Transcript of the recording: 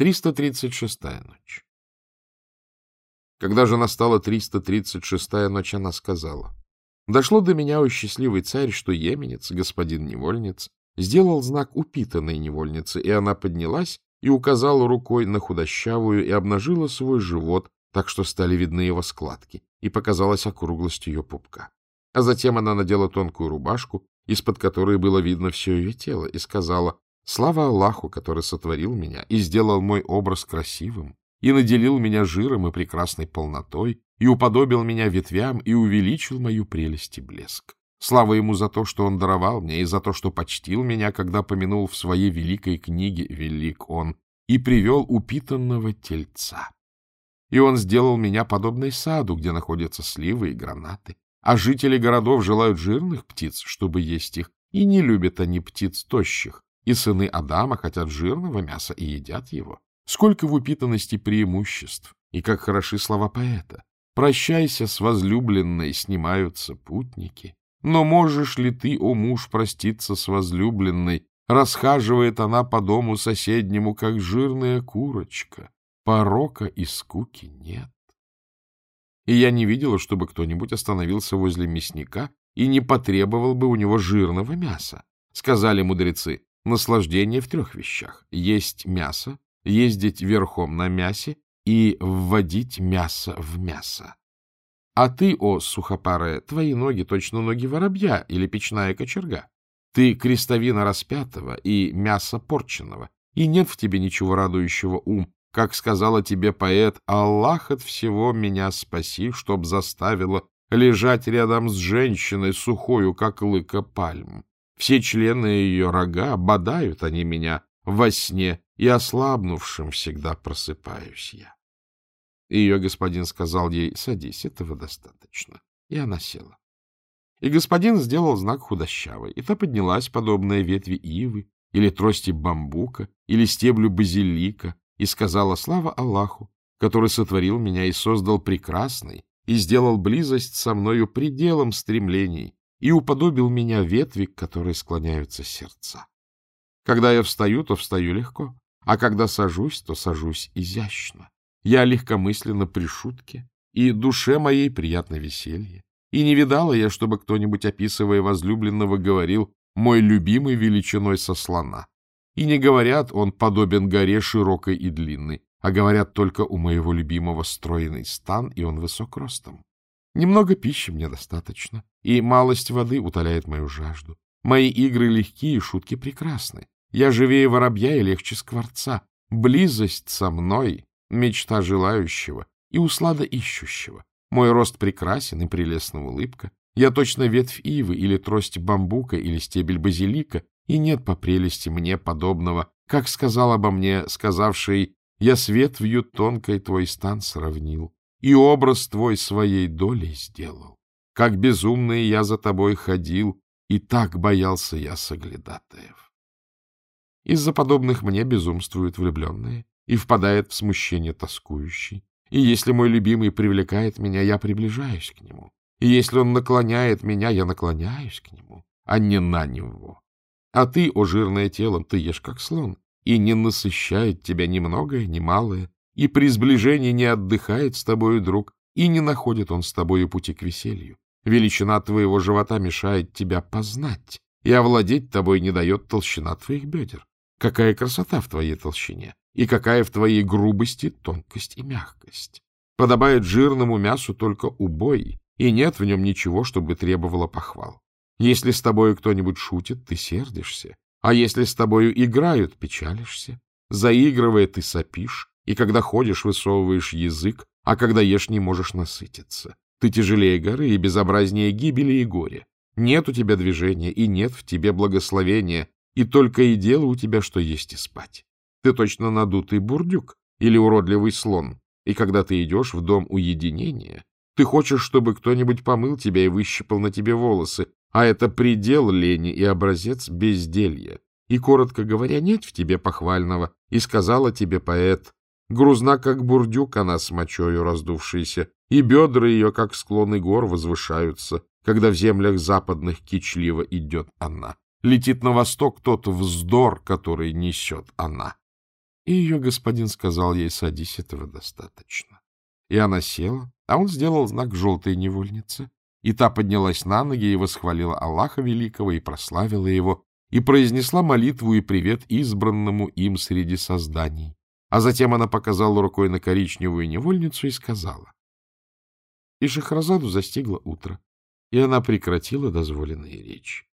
336-я ночь. Когда же настала 336-я ночь, она сказала, «Дошло до меня, о счастливый царь, что еменец, господин невольниц, сделал знак упитанной невольницы, и она поднялась и указала рукой на худощавую и обнажила свой живот, так что стали видны его складки, и показалась округлость ее пупка. А затем она надела тонкую рубашку, из-под которой было видно все ее тело, и сказала, Слава Аллаху, который сотворил меня и сделал мой образ красивым, и наделил меня жиром и прекрасной полнотой, и уподобил меня ветвям, и увеличил мою прелесть и блеск. Слава ему за то, что он даровал мне, и за то, что почтил меня, когда помянул в своей великой книге «Велик он», и привел упитанного тельца. И он сделал меня подобной саду, где находятся сливы и гранаты. А жители городов желают жирных птиц, чтобы есть их, и не любят они птиц тощих, и сыны Адама хотят жирного мяса и едят его. Сколько в упитанности преимуществ, и как хороши слова поэта. Прощайся с возлюбленной, снимаются путники. Но можешь ли ты, о муж, проститься с возлюбленной? Расхаживает она по дому соседнему, как жирная курочка. Порока и скуки нет. И я не видела, чтобы кто-нибудь остановился возле мясника и не потребовал бы у него жирного мяса. Сказали мудрецы, наслаждение в трех вещах. Есть мясо, ездить верхом на мясе и вводить мясо в мясо. А ты, о сухопарая, твои ноги точно ноги воробья или печная кочерга. Ты крестовина распятого и мясо порченного, и нет в тебе ничего радующего ум, как сказала тебе поэт, Аллах от всего меня спаси, чтоб заставила лежать рядом с женщиной сухою, как лыка пальм. Все члены ее рога бодают они меня во сне, и ослабнувшим всегда просыпаюсь я. Ее господин сказал ей, садись, этого достаточно. И она села. И господин сделал знак худощавой, и та поднялась, подобная ветви ивы, или трости бамбука, или стеблю базилика, и сказала слава Аллаху, который сотворил меня и создал прекрасный, и сделал близость со мною пределом стремлений, и уподобил меня ветви, к которой склоняются сердца. Когда я встаю, то встаю легко, а когда сажусь, то сажусь изящно. Я легкомысленно при шутке, и душе моей приятно веселье. И не видала я, чтобы кто-нибудь, описывая возлюбленного, говорил «мой любимый величиной со слона». И не говорят «он подобен горе широкой и длинной», а говорят только «у моего любимого стройный стан, и он высок ростом». Немного пищи мне достаточно, и малость воды утоляет мою жажду. Мои игры легкие, шутки прекрасны. Я живее воробья и легче скворца. Близость со мной — мечта желающего и услада ищущего. Мой рост прекрасен и прелестна улыбка. Я точно ветвь ивы или трость бамбука или стебель базилика, и нет по прелести мне подобного, как сказал обо мне, сказавший «Я с ветвью тонкой твой стан сравнил, и образ твой своей долей сделал. Как безумный я за тобой ходил, и так боялся я соглядатаев. Из-за подобных мне безумствуют влюбленные, и впадает в смущение тоскующий. И если мой любимый привлекает меня, я приближаюсь к нему. И если он наклоняет меня, я наклоняюсь к нему, а не на него. А ты, о жирное телом, ты ешь как слон, и не насыщает тебя ни многое, ни малое, и при сближении не отдыхает с тобою друг, и не находит он с тобою пути к веселью. Величина твоего живота мешает тебя познать, и овладеть тобой не дает толщина твоих бедер. Какая красота в твоей толщине, и какая в твоей грубости тонкость и мягкость. Подобает жирному мясу только убой, и нет в нем ничего, чтобы требовало похвал. Если с тобою кто-нибудь шутит, ты сердишься, а если с тобою играют, печалишься. Заигрывая, ты сопишь, и когда ходишь, высовываешь язык, а когда ешь, не можешь насытиться. Ты тяжелее горы и безобразнее гибели и горя. Нет у тебя движения, и нет в тебе благословения, и только и дело у тебя, что есть и спать. Ты точно надутый бурдюк или уродливый слон, и когда ты идешь в дом уединения, ты хочешь, чтобы кто-нибудь помыл тебя и выщипал на тебе волосы, а это предел лени и образец безделья. И, коротко говоря, нет в тебе похвального, и сказала тебе поэт, Грузна, как бурдюк, она с мочою раздувшаяся, и бедра ее, как склоны гор, возвышаются, когда в землях западных кичливо идет она. Летит на восток тот вздор, который несет она. И ее господин сказал ей, садись, этого достаточно. И она села, а он сделал знак желтой невольнице, и та поднялась на ноги и восхвалила Аллаха Великого и прославила его, и произнесла молитву и привет избранному им среди созданий. А затем она показала рукой на коричневую невольницу и сказала. И Шахразаду застигло утро, и она прекратила дозволенные речи.